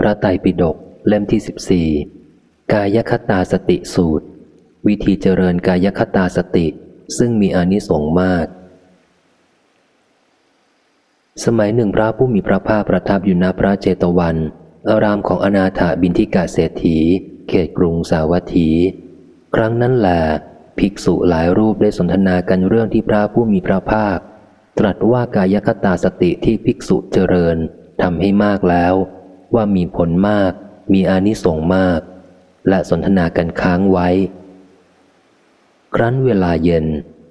พระไตรปิฎกเล่มที่สิบสี่กายคตาสติสูตร วิธีเจริญกายคตาสติ ซึ่งมีอนิสงส์มาก สมัยหนึ่งพระผู้มีพระภาคประทับอยู่ณพระเจตวัน อารามของอนาถาบินทิกาเศรษฐี เขตกรุงสาวัตถี ครั้งนั้นแหละภิกษุหลายรูปได้สนทนากันเรื่องที่พระผู้มีพระภาค ตรัสว่ากายคตาสติที่ภิกษุเจริญทำให้มากแล้ว ว่ามีผลมาก มีอานิสงส์มาก และสนทนากันค้างไว้ ครั้นเวลาเย็น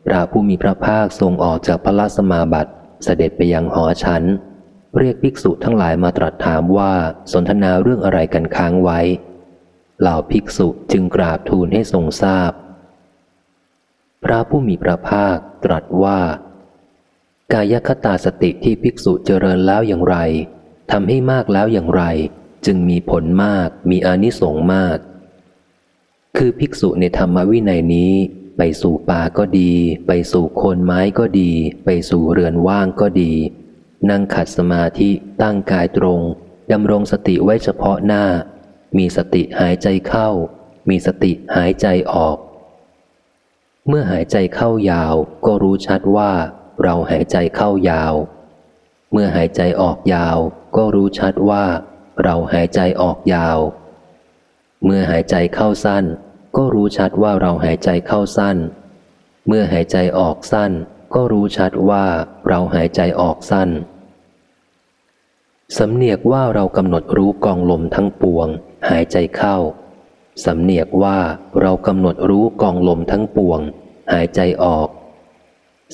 พระผู้มีพระภาคทรงออกจากพระลสมาบัติเสด็จไปยังหอฉัน เรียกภิกษุทั้งหลายมาตรัสถามว่าสนทนาเรื่องอะไรกันค้างไว้ เหล่าภิกษุจึงกราบทูลให้ทรงทราบ พระผู้มีพระภาคตรัสว่า กายคตาสติที่ภิกษุเจริญแล้วอย่างไร ทำให้มากแล้วอย่างไร จึงมีผลมากมีอนิสงส์มาก คือภิกษุในธรรมวินัยนี้ไปสู่ป่าก็ดี ไปสู่โคนไม้ก็ดี ไปสู่เรือนว่างก็ดี นั่งขัดสมาธิตั้งกายตรงดำรงสติไว้เฉพาะหน้า มีสติหายใจเข้า มีสติหายใจออก เมื่อหายใจเข้ายาวก็รู้ชัดว่า เราหายใจเข้ายาว เมื่อหายใจออกยาว ก็รู้ชัดว่าเราหายใจออกยาว เมื่อหายใจเข้าสั้น ก็รู้ชัดว่าเราหายใจเข้าสั้น เมื่อหายใจออกสั้น ก็รู้ชัดว่าเราหายใจออกสั้นสำเนียกว่าเรากำหนดรู้กองลมทั้งปวง หายใจเข้า สำเนียกว่าเรากำหนดรู้กองลมทั้งปวง หายใจออก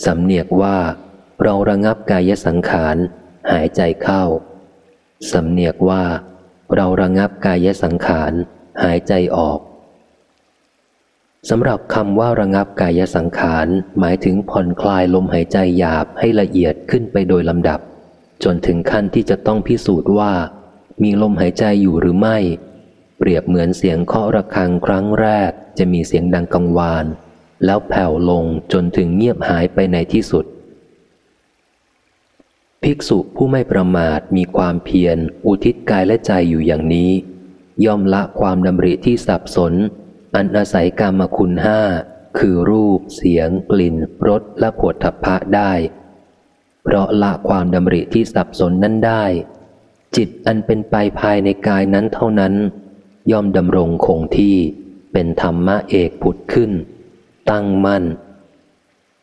สำเนียกว่าเราระงับกายสังขาร หายใจเข้า สำเนียกว่า เราระงับกายสังขาร หายใจออกสำหรับคำว่าระงับกายสังขาร หมายถึงผ่อนคลายลมหายใจหยาบให้ละเอียดขึ้นไปโดยลำดับ จนถึงขั้นที่จะต้องพิสูจน์ว่า มีลมหายใจอยู่หรือไม่ เปรียบเหมือนเสียงเคาะระฆังครั้งแรก จะมีเสียงดังกังวาน แล้วแผ่วลงจนถึงเงียบหายไปในที่สุด ภิกษุผู้ไม่ประมาทมีความเพียร อุทิศกายและใจอยู่อย่างนี้ ย่อมละความดำริที่สับสน อันอาศัยกรรมคุณห้า คือรูป เสียง กลิ่นรสและผดทัพพะได้ เพราะละความดำริที่สับสนนั้นได้ จิตอันเป็นไปภายในกายนั้นเท่านั้น ย่อมดำรงคงที่เป็นธรรมะเอกผุดขึ้น ตั้งมั่น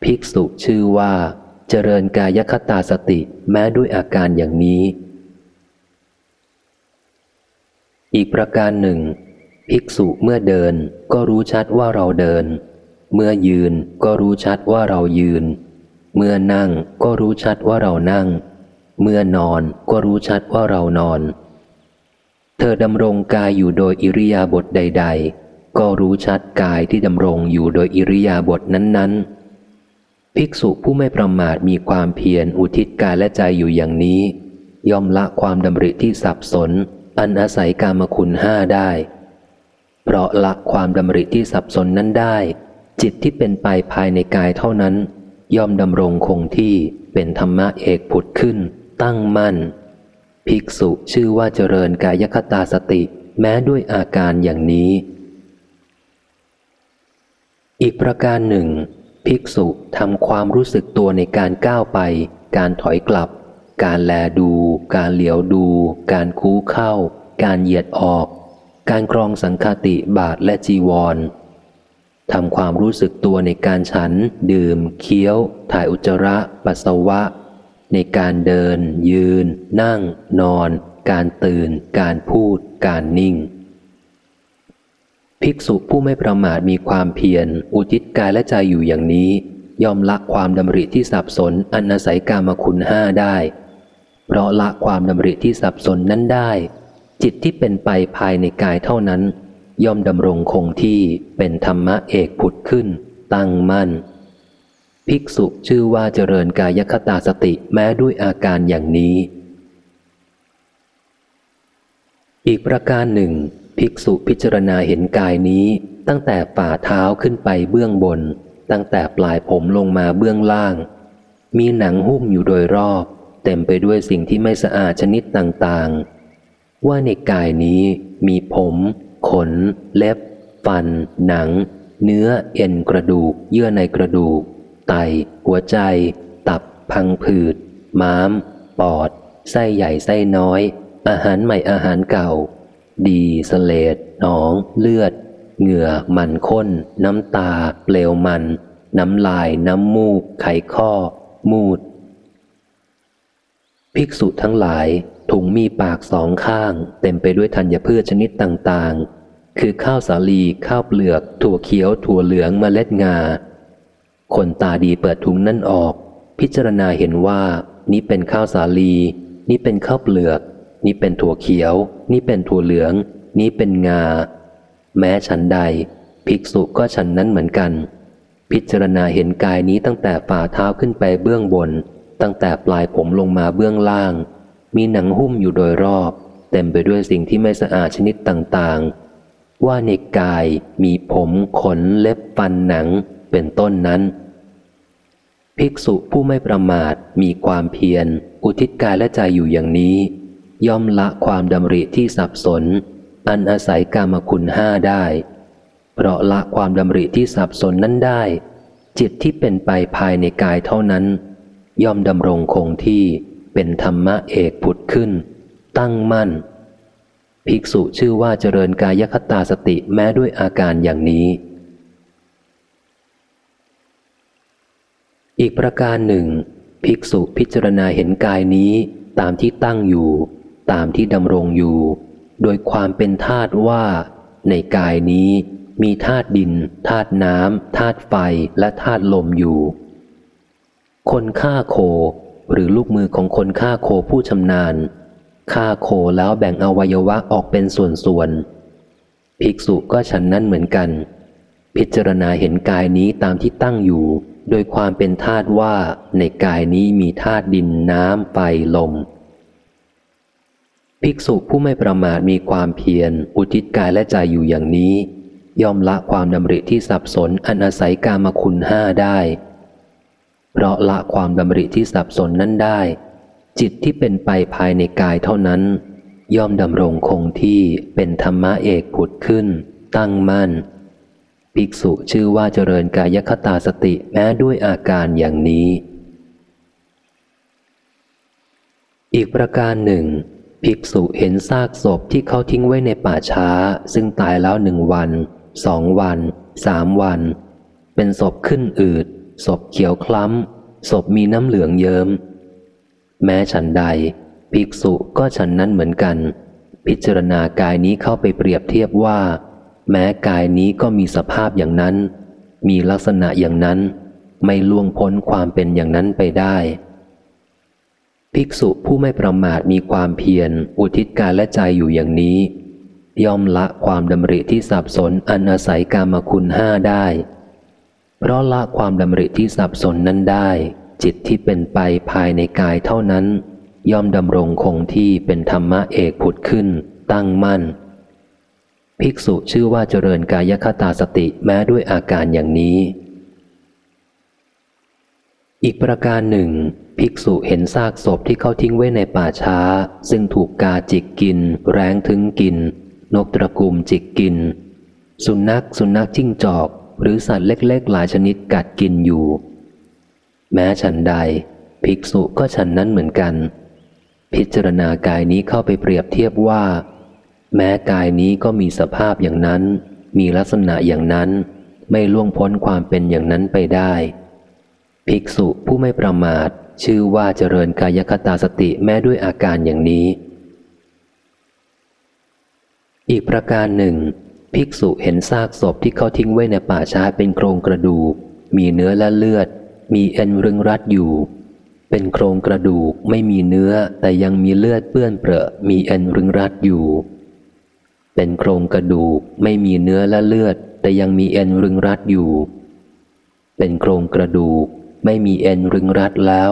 ภิกษุชื่อว่า เจริญกายคตาสติแม้ด้วยอาการอย่างนี้ อีกประการหนึ่ง ภิกษุเมื่อเดินก็รู้ชัดว่าเราเดิน เมื่อยืนก็รู้ชัดว่าเรายืน เมื่อนั่งก็รู้ชัดว่าเรานั่ง เมื่อนอนก็รู้ชัดว่าเรานอน เธอดำรงกายอยู่โดยอิริยาบถใด ๆ ก็รู้ชัดกายที่ดำรงอยู่โดยอิริยาบถนั้น ๆ ภิกษุผู้ไม่ประมาทมีความเพียรอุทิศกายและใจอยู่อย่างนี้ ย่อมละความดำริที่สับสน อันอาศัยกามคุณห้าได้ เพราะละความดำริที่สับสนนั้นได้ จิตที่เป็นไปภายในกายเท่านั้น ย่อมดำรงคงที่เป็นธรรมะเอกผุดขึ้น ตั้งมั่น ภิกษุชื่อว่าเจริญกายคตาสติ แม้ด้วยอาการอย่างนี้ อีกประการหนึ่ง ภิกษุทำความรู้สึกตัวในการก้าวไป การถอยกลับ การแลดู การเหลียวดู การคู้เข้า การเหยียดออก การกรองสังคติบาทและจีวรทำความรู้สึกตัวในการฉัน ดื่ม เคี้ยว ถ่ายอุจจาระ ปัสสาวะ ในการเดิน ยืน นั่ง นอน การตื่น การพูด การนิ่ง ภิกษุผู้ไม่ประมาทมีความเพียร อุทิศกายและใจอยู่อย่างนี้ยอมละความดำริที่สับสนอันอาศัยกามคุณห้าได้ เพราะละความดำริที่สับสนนั้นได้ จิตที่เป็นไปภายในกายเท่านั้น ย่อมดำรงคงที่เป็นธรรมะเอกผุดขึ้น ตั้งมั่น ภิกษุชื่อว่าเจริญกายคตาสติแม้ด้วยอาการอย่างนี้ อีกประการหนึ่ง ภิกษุพิจารณาเห็นกายนี้ ตั้งแต่ฝ่าเท้าขึ้นไปเบื้องบน ตั้งแต่ปลายผมลงมาเบื้องล่าง มีหนังหุ้มอยู่โดยรอบ เต็มไปด้วยสิ่งที่ไม่สะอาดชนิดต่างๆ ว่าในกายนี้มีผม ขน เล็บ ฟัน หนัง เนื้อเอ็นกระดูก เยื่อในกระดูก ไต หัวใจ ตับ พังผืด ม้าม ปอด ไส้ใหญ่ไส้น้อย อาหารใหม่อาหารเก่า ดีสเลดหนอง เลือด เหงื่อ มันข้น น้ำตา เปลวมัน น้ำลาย น้ำมูก ไขข้อ มูด ภิกษุทั้งหลายถุงมีปากสองข้าง เต็มไปด้วยธัญพืชชนิดต่างๆ คือข้าวสาลีข้าวเปลือก ถั่วเขียว ถั่วเหลืองมเมล็ดงา คนตาดีเปิดถุงนั่นออก พิจารณาเห็นว่า นี้เป็นข้าวสาลี นี่เป็นข้าวเปลือก นี่เป็นถั่วเขียว นี่เป็นถั่วเหลือง นี้เป็นงา แม้ฉันใด ภิกษุก็ฉันนั้นเหมือนกัน พิจารณาเห็นกายนี้ตั้งแต่ฝ่าเท้าขึ้นไปเบื้องบน ตั้งแต่ปลายผมลงมาเบื้องล่าง มีหนังหุ้มอยู่โดยรอบ เต็มไปด้วยสิ่งที่ไม่สะอาดชนิดต่างๆ ว่าในกายมีผมขนเล็บฟันหนังเป็นต้นนั้น ภิกษุผู้ไม่ประมาทมีความเพียร อุทิศกายและใจอยู่อย่างนี้ ย่อมละความดำริที่สับสน อันอาศัยกามคุณห้าได้ เพราะละความดำริที่สับสนนั้นได้ จิตที่เป็นไปภายในกายเท่านั้น ย่อมดำรงคงที่เป็นธรรมะเอกผุดขึ้น ตั้งมั่น ภิกษุชื่อว่าเจริญกายคตาสติแม้ด้วยอาการอย่างนี้ อีกประการหนึ่ง ภิกษุพิจารณาเห็นกายนี้ตามที่ตั้งอยู่ ตามที่ดำรงอยู่ โดยความเป็นธาตุว่า ในกายนี้มีธาตุดินธาตุน้ำธาตุไฟและธาตุลมอยู่ คนฆ่าโค หรือลูกมือของคนฆ่าโคผู้ชำนาญฆ่าโคแล้วแบ่งอวัยวะออกเป็นส่วนๆภิกษุก็ฉันนั้นเหมือนกัน พิจารณาเห็นกายนี้ตามที่ตั้งอยู่ โดยความเป็นธาตุว่าในกายนี้มีธาตุดินน้ำไฟลม ภิกษุผู้ไม่ประมาทมีความเพียร อุทิศกายและใจอยู่อย่างนี้ ย่อมละความดำริที่สับสนอันอาศัยกามคุณห้าได้ เพราะละความดำริที่สับสนนั้นได้ จิตที่เป็นไปภายในกายเท่านั้น ย่อมดำรงคงที่เป็นธรรมะเอกผุดขึ้น ตั้งมั่น ภิกษุชื่อว่าเจริญกายคตาสติแม้ด้วยอาการอย่างนี้ อีกประการหนึ่ง ภิกษุเห็นซากศพที่เขาทิ้งไว้ในป่าช้า ซึ่งตายแล้วหนึ่งวันสองวันสามวัน เป็นศพขึ้นอืดศพเขียวคล้ำศพมีน้ำเหลืองเยิม้มแม้ฉันใด ภิกษุก็ฉันนั้นเหมือนกัน พิจารณากายนี้เข้าไปเปรียบเทียบว่า แม้กายนี้ก็มีสภาพอย่างนั้น มีลักษณะอย่างนั้น ไม่ล่วงพ้นความเป็นอย่างนั้นไปได้ ภิกษุผู้ไม่ประมาทมีความเพียร อุทิศกายและใจอยู่อย่างนี้ ย่อมละความดำริที่สับสนอันอาศัยกามคุณห้าได้ เพราะละความดำริที่สับสนนั้นได้ จิตที่เป็นไปภายในกายเท่านั้น ย่อมดำรงคงที่เป็นธรรมะเอกผุดขึ้น ตั้งมั่น ภิกษุชื่อว่าเจริญกายคตาสติแม้ด้วยอาการอย่างนี้ อีกประการหนึ่ง ภิกษุเห็นซากศพที่เขาทิ้งไว้ในป่าช้า ซึ่งถูกกาจิกกิน แรงถึงกิน นกตระกุมจิกกิน สุนัขสุนัขจิ้งจอก หรือสัตว์เล็กๆ หลายชนิดกัดกินอยู่ แม้ฉันใด ภิกษุก็ฉันนั้นเหมือนกัน พิจารณากายนี้เข้าไปเปรียบเทียบว่า แม้กายนี้ก็มีสภาพอย่างนั้น มีลักษณะอย่างนั้น ไม่ล่วงพ้นความเป็นอย่างนั้นไปได้ ภิกษุผู้ไม่ประมาท ชื่อว่าเจริญกายคตาสติแม้ด้วยอาการอย่างนี้ อีกประการหนึ่ง ภิกษุเห็นซากศพที่เขาทิ้งไว้ในป่าช้าเป็นโครงกระดูก มีเนื้อและเลือด มีเอ็นรึงรัดอยู่ เป็นโครงกระดูกไม่มีเนื้อแต่ยังมีเลือดเปื้อนเปรอะมีเอ็นรึงรัดอยู่ เป็นโครงกระดูกไม่มีเนื้อและเลือด แต่ยังมีเอ็นรึงรัดอยู่ เป็นโครงกระดูก ไม่มีเอ็นรึงรัดแล้ว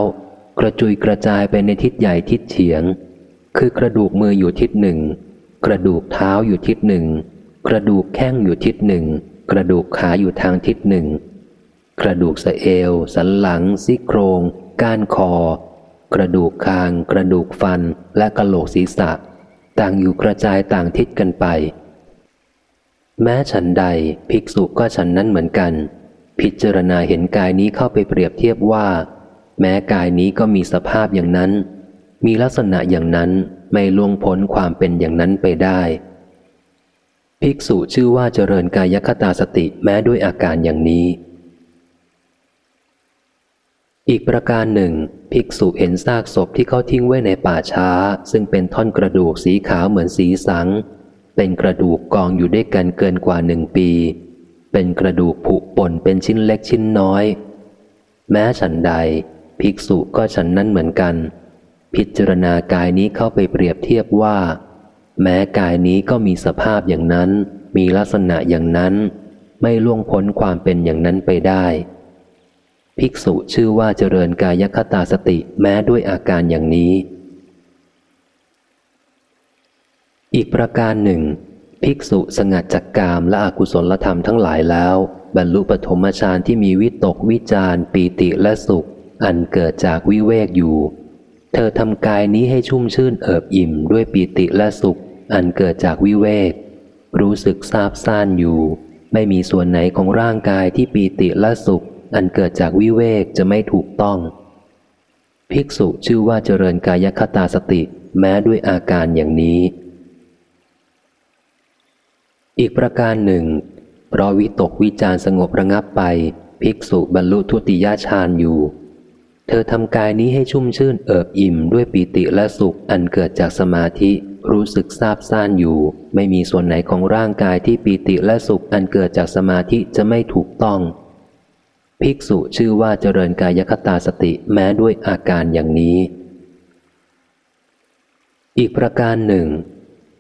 กระจุยกระจายไปในทิศใหญ่ทิศเฉียง คือกระดูกมืออยู่ทิศหนึ่ง กระดูกเท้าอยู่ทิศหนึ่ง กระดูกแข้งอยู่ทิศหนึ่ง กระดูกขาอยู่ทางทิศหนึ่ง กระดูกสะเอว สันหลัง ซี่โครง ก้านคอ กระดูกคาง กระดูกฟัน และกระโหลกศีรษะ ต่างอยู่กระจายต่างทิศกันไป แม้ฉันใดภิกษุก็ฉันนั้นเหมือนกัน พิจารณาเห็นกายนี้เข้าไปเปรียบเทียบว่า แม้กายนี้ก็มีสภาพอย่างนั้น มีลักษณะอย่างนั้นไม่ล่วงพ้นความเป็นอย่างนั้นไปได้ ภิกษุชื่อว่าเจริญกายคตาสติแม้ด้วยอาการอย่างนี้ อีกประการหนึ่ง ภิกษุเห็นซากศพที่เขาทิ้งไว้ในป่าช้า ซึ่งเป็นท่อนกระดูกสีขาวเหมือนสีสัง เป็นกระดูกกองอยู่ด้วยกันเกินกว่าหนึ่งปี เป็นกระดูกผุป่นเป็นชิ้นเล็กชิ้นน้อย แม้ฉันใด ภิกษุก็ฉันนั้นเหมือนกัน พิจารณากายนี้เข้าไปเปรียบเทียบว่า แม้กายนี้ก็มีสภาพอย่างนั้น มีลักษณะอย่างนั้น ไม่ล่วงพ้นความเป็นอย่างนั้นไปได้ ภิกษุชื่อว่าเจริญกายคตาสติแม้ด้วยอาการอย่างนี้ อีกประการหนึ่ง ภิกษุสงัดจากกามและอกุศลธรรมทั้งหลายแล้ว บรรลุปฐมฌานที่มีวิตกวิจารปีติและสุข อันเกิดจากวิเวกอยู่ เธอทำกายนี้ให้ชุ่มชื่นเอิบอิ่มด้วยปีติและสุข อันเกิดจากวิเวก รู้สึกซาบซ่านอยู่ ไม่มีส่วนไหนของร่างกายที่ปีติและสุข อันเกิดจากวิเวกจะไม่ถูกต้อง ภิกษุชื่อว่าเจริญกายคตาสติ แม้ด้วยอาการอย่างนี้ อีกประการหนึ่ง เพราะวิตกวิจารสงบระงับไป ภิกษุบรรลุทุติยฌานอยู่ เธอทำกายนี้ให้ชุ่มชื่นเอิบอิ่มด้วยปีติและสุขอันเกิดจากสมาธิ รู้สึกซาบซ่านอยู่ ไม่มีส่วนไหนของร่างกายที่ปีติและสุขอันเกิดจากสมาธิจะไม่ถูกต้อง ภิกษุชื่อว่าเจริญกายคตาสติแม้ด้วยอาการอย่างนี้ อีกประการหนึ่ง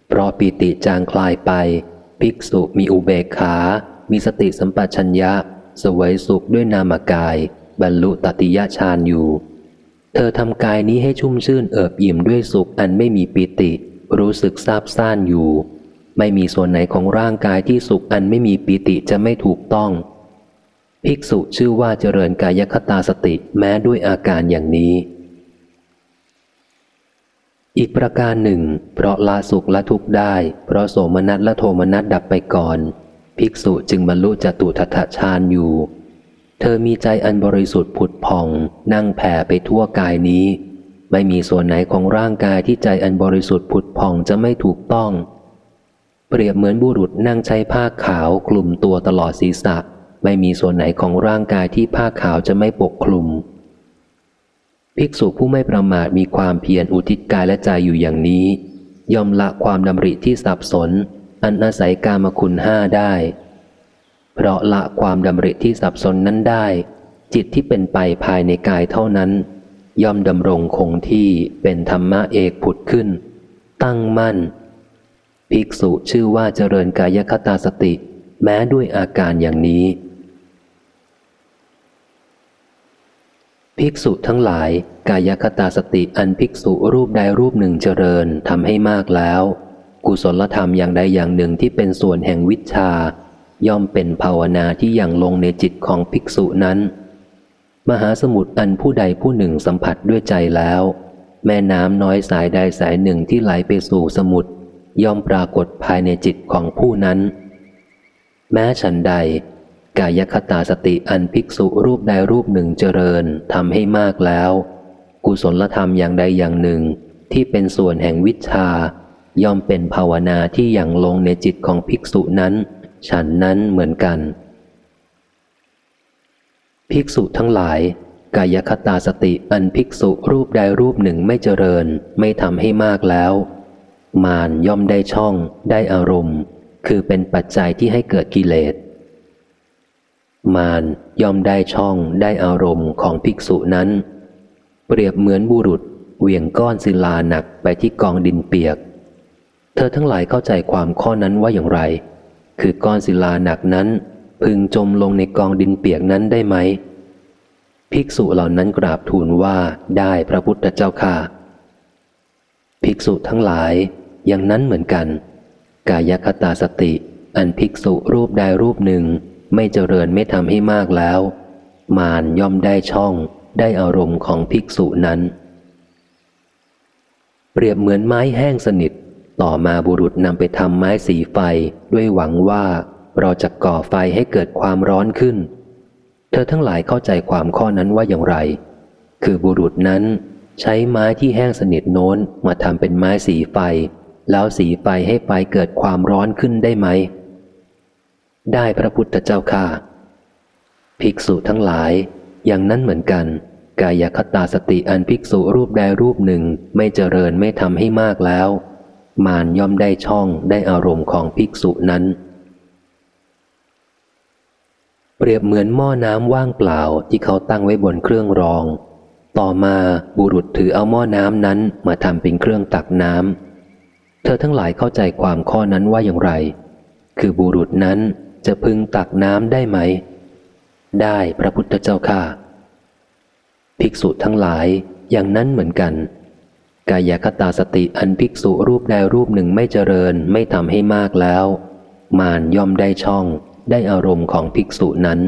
เพราะปีติจางคลายไป ภิกษุมีอุเบกขา มีสติสัมปชัญญะ สวยสุขด้วยนามกาย บรรลุตติยฌานอยู่ เธอทำกายนี้ให้ชุ่มชื่นเอิบอิ่มด้วยสุขอันไม่มีปิติ รู้สึกซาบซ่านอยู่ ไม่มีส่วนไหนของร่างกายที่สุขอันไม่มีปิติจะไม่ถูกต้อง ภิกษุชื่อว่าเจริญกายคตาสติแม้ด้วยอาการอย่างนี้ อีกประการหนึ่ง เพราะลาสุขและทุกข์ได้ เพราะโสมนัสและโทมนัสดับไปก่อน ภิกษุจึงบรรลุจตุทัตฌานอยู่ เธอมีใจอันบริสุทธิ์ผุดผ่อง นั่งแผ่ไปทั่วกายนี้ ไม่มีส่วนไหนของร่างกายที่ใจอันบริสุทธิ์ผุดผ่องจะไม่ถูกต้อง เปรียบเหมือนบุรุษนั่งใช้ผ้าขาวคลุมตัวตลอดศีรษะ ไม่มีส่วนไหนของร่างกายที่ผ้าขาวจะไม่ปกคลุม ภิกษุผู้ไม่ประมาทมีความเพียรอุทิศกายและใจอยู่อย่างนี้ ยอมละความดำริที่สับสน อันอาศัยกามคุณห้าได้ เพราะละความดำริที่สับสนนั้นได้ จิตที่เป็นไปภายในกายเท่านั้น ย่อมดำรงคงที่เป็นธรรมะเอกผุดขึ้น ตั้งมั่น ภิกษุชื่อว่าเจริญกายคตาสติ แม้ด้วยอาการอย่างนี้ ภิกษุทั้งหลาย กายคตาสติอันภิกษุรูปใดรูปหนึ่งเจริญทำให้มากแล้ว กุศลธรรมอย่างใดอย่างหนึ่งที่เป็นส่วนแห่งวิชา ย่อมเป็นภาวนาที่ยังลงในจิตของภิกษุนั้น มหาสมุทรอันผู้ใดผู้หนึ่งสัมผัสด้วยใจแล้ว แม่น้ำน้อยสายใดสายหนึ่งที่ไหลไปสู่สมุทรย่อมปรากฏภายในจิตของผู้นั้น แม้ฉันใด กายคตาสติอันภิกษุรูปใดรูปหนึ่งเจริญทำให้มากแล้ว กุศลธรรมอย่างใดอย่างหนึ่ง ที่เป็นส่วนแห่งวิชา ย่อมเป็นภาวนาที่อยังลงในจิตของภิกษุนั้น ฉันนั้นเหมือนกัน ภิกษุทั้งหลาย กายคตาสติอันภิกษุรูปใดรูปหนึ่งไม่เจริญไม่ทำให้มากแล้ว มานย่อมได้ช่อง ได้อารมณ์ คือเป็นปัจจัยที่ให้เกิดกิเลส มานย่อมได้ช่องได้อารมณ์ของภิกษุนั้น เปรียบเหมือนบุรุษเวียงก้อนศิลาหนักไปที่กองดินเปียก เธอทั้งหลายเข้าใจความข้อนั้นว่าอย่างไร คือก้อนศิลาหนักนั้น พึงจมลงในกองดินเปียกนั้นได้ไหม ภิกษุเหล่านั้นกราบทูลว่าได้พระพุทธเจ้าค่ะ ภิกษุทั้งหลายอย่างนั้นเหมือนกัน กายคตาสติ อันภิกษุรูปใดรูปหนึ่ง ไม่เจริญไม่ทำให้มากแล้ว มานย่อมได้ช่องได้อารมณ์ของภิกษุนั้น เปรียบเหมือนไม้แห้งสนิทตต่อมาบุรุษนำไปทำไม้สีไฟด้วยหวังว่าเราจะก่อไฟให้เกิดความร้อนขึ้น เธอทั้งหลายเข้าใจความข้อนั้นว่าอย่างไร คือบุรุษนั้นใช้ไม้ที่แห้งสนิทโน้นมาทำเป็นไม้สีไฟ แล้วสีไฟให้ไฟเกิดความร้อนขึ้นได้ไหม ได้พระพุทธเจ้าค่ะ ภิกษุทั้งหลาย อย่างนั้นเหมือนกัน กายคตาสติอันภิกษุรูปใดรูปหนึ่งไม่เจริญไม่ทำให้มากแล้ว มานย่อมได้ช่องได้อารมณ์ของภิกษุนั้น เปรียบเหมือนหม้อน้ำว่างเปล่าที่เขาตั้งไว้บนเครื่องรอง ต่อมาบุรุษถือเอาหม้อน้ำนั้นมาทำเป็นเครื่องตักน้ำเธอทั้งหลายเข้าใจความข้อนั้นว่าอย่างไร คือบุรุษนั้น จะพึงตักน้ำได้ไหม ได้พระพุทธเจ้าค่ะ ภิกษุทั้งหลายอย่างนั้นเหมือนกัน กายคตาสติอันภิกษุรูปใดรูปหนึ่งไม่เจริญไม่ทำให้มากแล้ว มานย่อมได้ช่องได้อารมณ์ของภิกษุนั้น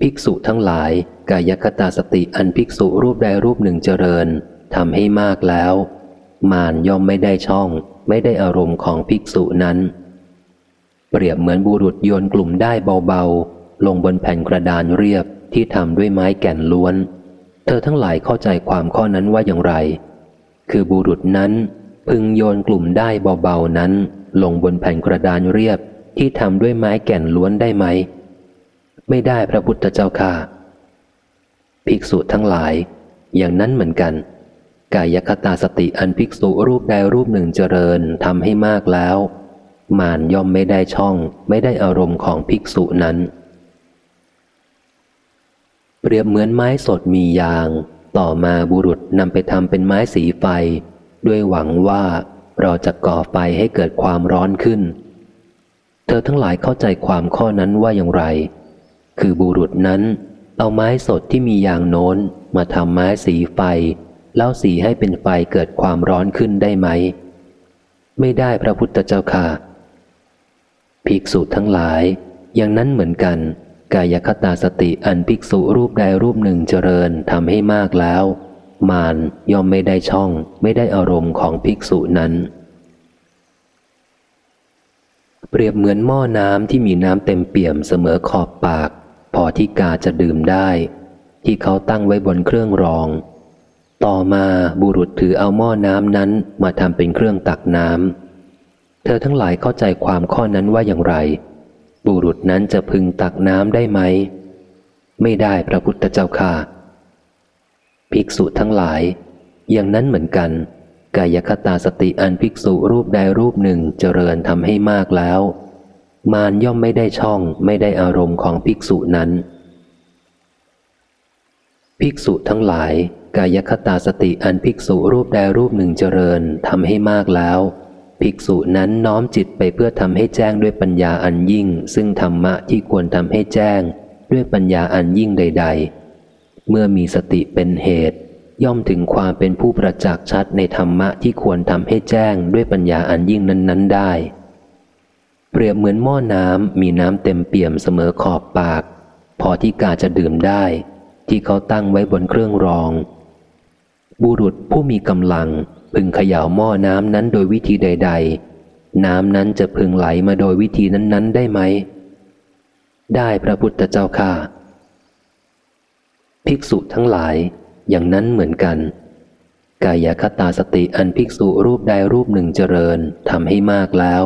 ภิกษุทั้งหลาย กายคตาสติอันภิกษุรูปใดรูปหนึ่งเจริญทำให้มากแล้ว มานย่อมไม่ได้ช่อง ไม่ได้อารมณ์ของภิกษุนั้น เปรียบเหมือนบุรุษโยนกลุ่มได้เบาๆ ลงบนแผ่นกระดานเรียบที่ทำด้วยไม้แก่นล้วน เธอทั้งหลายเข้าใจความข้อนั้นว่าอย่างไร คือบุรุษนั้น พึงโยนกลุ่มได้เบาๆนั้น ลงบนแผ่นกระดานเรียบที่ทำด้วยไม้แก่นล้วนได้ไหม ไม่ได้พระพุทธเจ้าค่ะ ภิกษุทั้งหลาย อย่างนั้นเหมือนกัน กายคตาสติอันภิกษุรูปใดรูปหนึ่งเจริญทำให้มากแล้ว มานย่อมไม่ได้ช่อง ไม่ได้อารมณ์ของภิกษุนั้น เปรียบเหมือนไม้สดมียาง ต่อมาบุรุษนำไปทำเป็นไม้สีไฟ ด้วยหวังว่าเราจะก่อไฟให้เกิดความร้อนขึ้น เธอทั้งหลายเข้าใจความข้อนั้นว่าอย่างไร คือบุรุษนั้น เอาไม้สดที่มียางโน้นมาทำไม้สีไฟ แล้วสีให้เป็นไฟเกิดความร้อนขึ้นได้ไหม ไม่ได้พระพุทธเจ้าค่ะ ภิกษุทั้งหลาย อย่างนั้นเหมือนกัน กายคตาสติอันภิกษุรูปใดรูปหนึ่งเจริญทำให้มากแล้ว มานย่อมไม่ได้ช่องไม่ได้อารมณ์ของภิกษุนั้น เปรียบเหมือนหม้อน้ำที่มีน้ำเต็มเปี่ยมเสมอขอบปาก พอที่กาจะดื่มได้ ที่เขาตั้งไว้บนเครื่องรอง ต่อมาบุรุษถือเอาหม้อน้ำนั้นมาทำเป็นเครื่องตักน้ำ เธอทั้งหลายเข้าใจความข้อนั้นว่าอย่างไร บุรุษนั้นจะพึงตักน้ำได้ไหม ไม่ได้พระพุทธเจ้าค่ะ ภิกษุทั้งหลาย อย่างนั้นเหมือนกัน กายคตาสติอันภิกษุรูปใดรูปหนึ่งเจริญทำให้มากแล้ว มารย่อมไม่ได้ช่องไม่ได้อารมณ์ของภิกษุนั้น ภิกษุทั้งหลาย กายคตาสติอันภิกษุรูปใดรูปหนึ่งเจริญทำให้มากแล้ว ภิกษุนั้นน้อมจิตไปเพื่อทำให้แจ้งด้วยปัญญาอันยิ่ง ซึ่งธรรมะที่ควรทำให้แจ้ง ด้วยปัญญาอันยิ่งใด ๆ เมื่อมีสติเป็นเหตุ ย่อมถึงความเป็นผู้ประจักษ์ชัดในธรรมะที่ควรทำให้แจ้งด้วยปัญญาอันยิ่งนั้น ๆ ได้ เปรียบเหมือนหม้อน้ำมีน้ำเต็มเปี่ยมเสมอขอบปาก พอที่กาจะดื่มได้ ที่เขาตั้งไว้บนเครื่องรอง บุรุษผู้มีกำลัง พึงเขย่าหม้อน้ำนั้นโดยวิธีใด ๆ น้ำนั้นจะพึงไหลมาโดยวิธีนั้น ๆ ได้ไหม ได้พระพุทธเจ้าค่ะ ภิกษุทั้งหลายอย่างนั้นเหมือนกัน กายคตาสติอันภิกษุรูปใดรูปหนึ่งเจริญทำให้มากแล้ว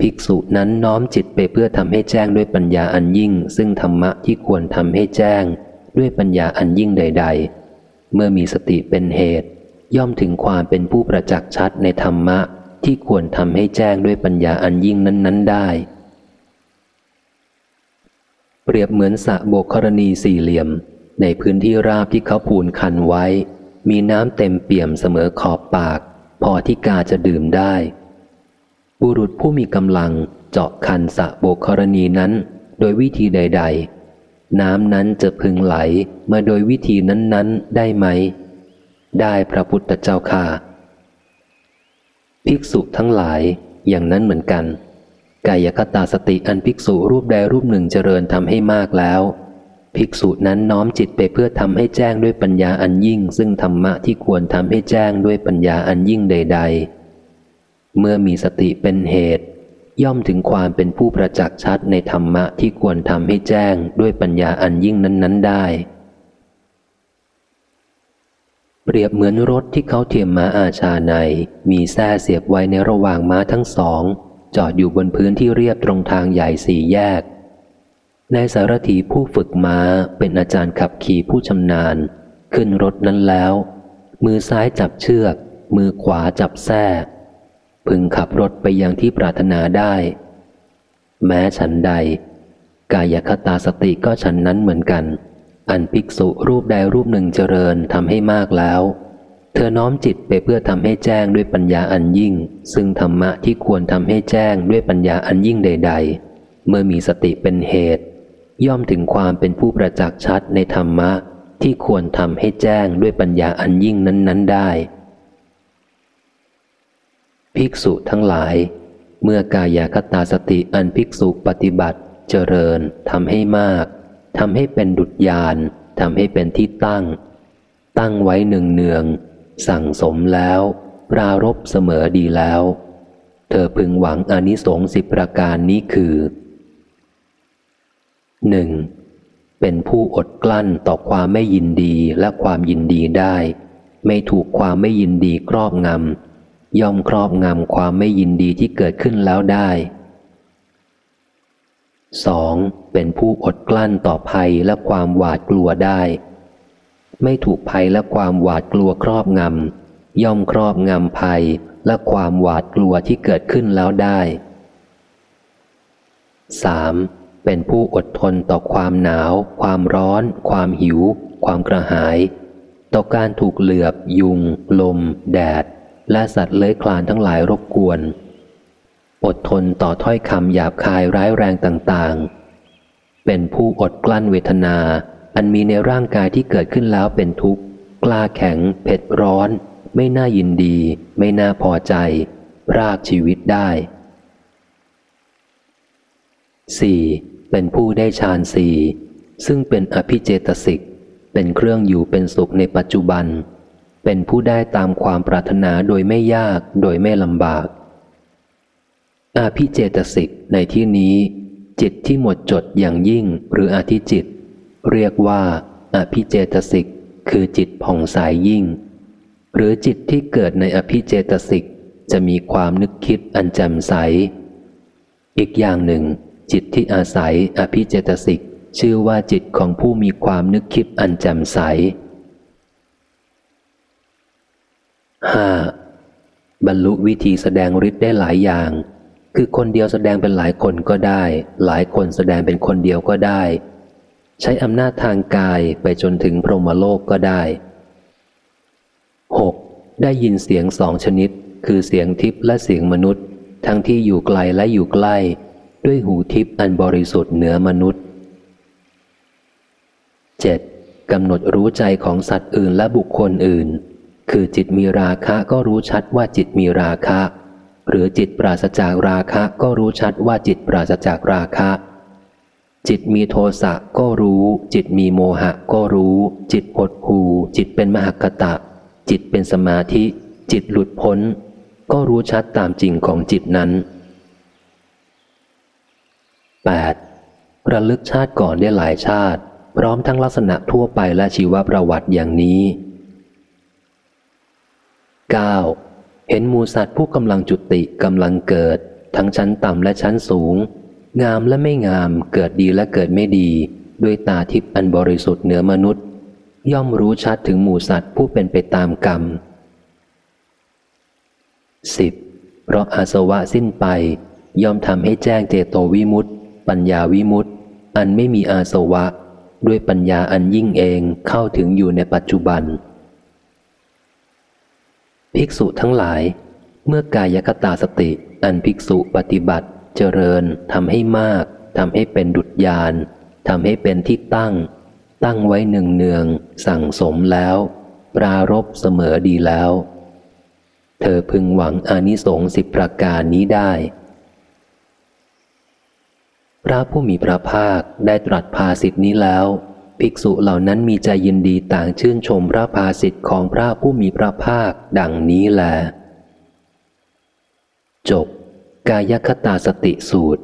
ภิกษุนั้นน้อมจิตไปเพื่อทำให้แจ้งด้วยปัญญาอันยิ่ง ซึ่งธรรมะที่ควรทำให้แจ้ง ด้วยปัญญาอันยิ่งใด ๆ เมื่อมีสติเป็นเหตุ ย่อมถึงความเป็นผู้ประจักษ์ชัดในธรรมะที่ควรทำให้แจ้งด้วยปัญญาอันยิ่งนั้น ๆ ได้ เปรียบเหมือนสระโบกรณีสี่เหลี่ยม ในพื้นที่ราบที่เขาปูนคันไว้ มีน้ำเต็มเปี่ยมเสมอขอบปาก พอที่กาจะดื่มได้ บุรุษผู้มีกำลังเจาะคันสะโบกรณีนั้น โดยวิธีใด ๆ น้ำนั้นจะพึงไหลมาโดยวิธีนั้น ๆ ได้ไหม ได้พระพุทธเจ้าค่ะภิกษุทั้งหลายอย่างนั้นเหมือนกัน กายคตาสติอันภิกษุรูปใดรูปหนึ่งเจริญทำให้มากแล้วภิภิกษุนั้นน้อมจิตไปเพื่อทำให้แจ้งด้วยปัญญาอันยิ่ง ซึ่งธรรมะที่ควรทำให้แจ้งด้วยปัญญาอันยิ่งใด ๆ เมื่อมีสติเป็นเหตุ ย่อมถึงความเป็นผู้ประจักษ์ชัดในธรรมะที่ควรทำให้แจ้งด้วยปัญญาอันยิ่งนั้น ๆ ได้ เปรียบเหมือนรถที่เขาเทียมม้าอาชาใน มีแส้เสียบไว้ในระหว่างม้าทั้งสอง จอดอยู่บนพื้นที่เรียบตรงทางใหญ่สี่แยกนายสารถีผู้ฝึกม้าเป็นอาจารย์ขับขี่ผู้ชำนาญ ขึ้นรถนั้นแล้ว มือซ้ายจับเชือก มือขวาจับแส้พึงขับรถไปยังที่ปรารถนาได้ แม้ฉันใด กายคตาสติก็ฉันนั้นเหมือนกัน อันภิกษุรูปใดรูปหนึ่งเจริญทำให้มากแล้ว เธอน้อมจิตไปเพื่อทำให้แจ้งด้วยปัญญาอันยิ่ง ซึ่งธรรมะที่ควรทำให้แจ้งด้วยปัญญาอันยิ่งใด ๆ เมื่อมีสติเป็นเหตุ ย่อมถึงความเป็นผู้ประจักษ์ชัดในธรรมะที่ควรทำให้แจ้งด้วยปัญญาอันยิ่งนั้น ๆ ได้ ภิกษุทั้งหลาย เมื่อกายคตาสติอันภิกษุปฏิบัติเจริญทำให้มาก ทำให้เป็นดุจยานทำให้เป็นที่ตั้ง ตั้งไว้หนึ่งเนือง สั่งสมแล้ว ปรารบเสมอดีแล้ว เธอพึงหวังอนิสงส์สิบประการนี้คือหนึ่งเป็นผู้อดกลั้นต่อความไม่ยินดีและความยินดีได้ ไม่ถูกความไม่ยินดีครอบงำย่อมครอบงำความไม่ยินดีที่เกิดขึ้นแล้วได้ 2. เป็นผู้อดกลั้นต่อภัยและความหวาดกลัวได้ ไม่ถูกภัยและความหวาดกลัวครอบงำย่อมครอบงำภัยและความหวาดกลัวที่เกิดขึ้นแล้วได้ 3. เป็นผู้อดทนต่อความหนาว ความร้อน ความหิว ความกระหาย ต่อการถูกเหลือบ ยุง ลม แดด และสัตว์เลื้อยคลานทั้งหลายรบกวน อดทนต่อถ้อยคำหยาบคายร้ายแรงต่างๆ เป็นผู้อดกลั้นเวทนา อันมีในร่างกายที่เกิดขึ้นแล้วเป็นทุกข์ กล้าแข็ง เผ็ดร้อน ไม่น่ายินดี ไม่น่าพอใจ รากชีวิตได้ 4. เป็นผู้ได้ฌานสี่ซึ่งเป็นอภิเจตสิก เป็นเครื่องอยู่เป็นสุขในปัจจุบัน เป็นผู้ได้ตามความปรารถนาโดยไม่ยากโดยไม่ลำบาก อาภิเจตสิกในที่นี้ จิตที่หมดจดอย่างยิ่งหรืออธิจิต เรียกว่าอาภิเจตสิกคือจิตผ่องใสยยิ่ง หรือจิตที่เกิดในอภิเจตสิกจะมีความนึกคิดอันแจ่มใส อีกอย่างหนึ่ง จิตที่อาศัยอภิเจตสิกชื่อว่าจิตของผู้มีความนึกคิดอันแจ่มใส 5. บรรลุวิธีแสดงฤทธิ์ได้หลายอย่าง คือคนเดียวแสดงเป็นหลายคนก็ได้ หลายคนแสดงเป็นคนเดียวก็ได้ ใช้อำนาจทางกายไปจนถึงพรหมโลกก็ได้ 6. ได้ยินเสียงสองชนิด คือเสียงทิพย์และเสียงมนุษย์ ทั้งที่อยู่ไกลและอยู่ใกล้ ด้วยหูทิพย์อันบริสุทธิ์เหนือมนุษย์ 7. กำหนดรู้ใจของสัตว์อื่นและบุคคลอื่น คือจิตมีราคะก็รู้ชัดว่าจิตมีราคะ หรือจิตปราศจากราคะก็รู้ชัดว่าจิตปราศจากราคะ จิตมีโทสะก็รู้ จิตมีโมหะก็รู้ จิตหดหูจิตเป็นมหกตะ จิตเป็นสมาธิ จิตหลุดพ้น ก็รู้ชัดตามจริงของจิตนั้น 8. ระลึกชาติก่อนได้หลายชาติ พร้อมทั้งลักษณะทั่วไปและชีวประวัติอย่างนี้ 9. เห็นหมูสัตว์ผู้กำลังจุติกำลังเกิด ทั้งชั้นต่ำและชั้นสูง งามและไม่งามเกิดดีและเกิดไม่ดี ด้วยตาทิพย์อันบริสุทธิ์เหนือมนุษย์ ย่อมรู้ชัดถึงหมูสัตว์ผู้เป็นไปตามกรรม 10. เพราะอาสวะสิ้นไป ย่อมทำให้แจ้งเจโตวิมุตติ ปัญญาวิมุตติ อันไม่มีอาสวะ ด้วยปัญญาอันยิ่งเองเข้าถึงอยู่ในปัจจุบัน ภิกษุทั้งหลาย เมื่อกายกตาสติ อันภิกษุปฏิบัติ เจริญทำให้มากทำให้เป็นดุจยานทำให้เป็นที่ตั้ง ตั้งไว้หนึ่งเนือง สั่งสมแล้ว ปรารบเสมอดีแล้ว เธอพึงหวังอานิสงส์สิบประการนี้ได้ พระผู้มีพระภาคได้ตรัสภาสิทธินี้แล้ว ภิกษุเหล่านั้นมีใจยินดีต่างชื่นชมพระภาสิทธิ์ของพระผู้มีพระภาคดังนี้แล จบ กายคตาสติสูตร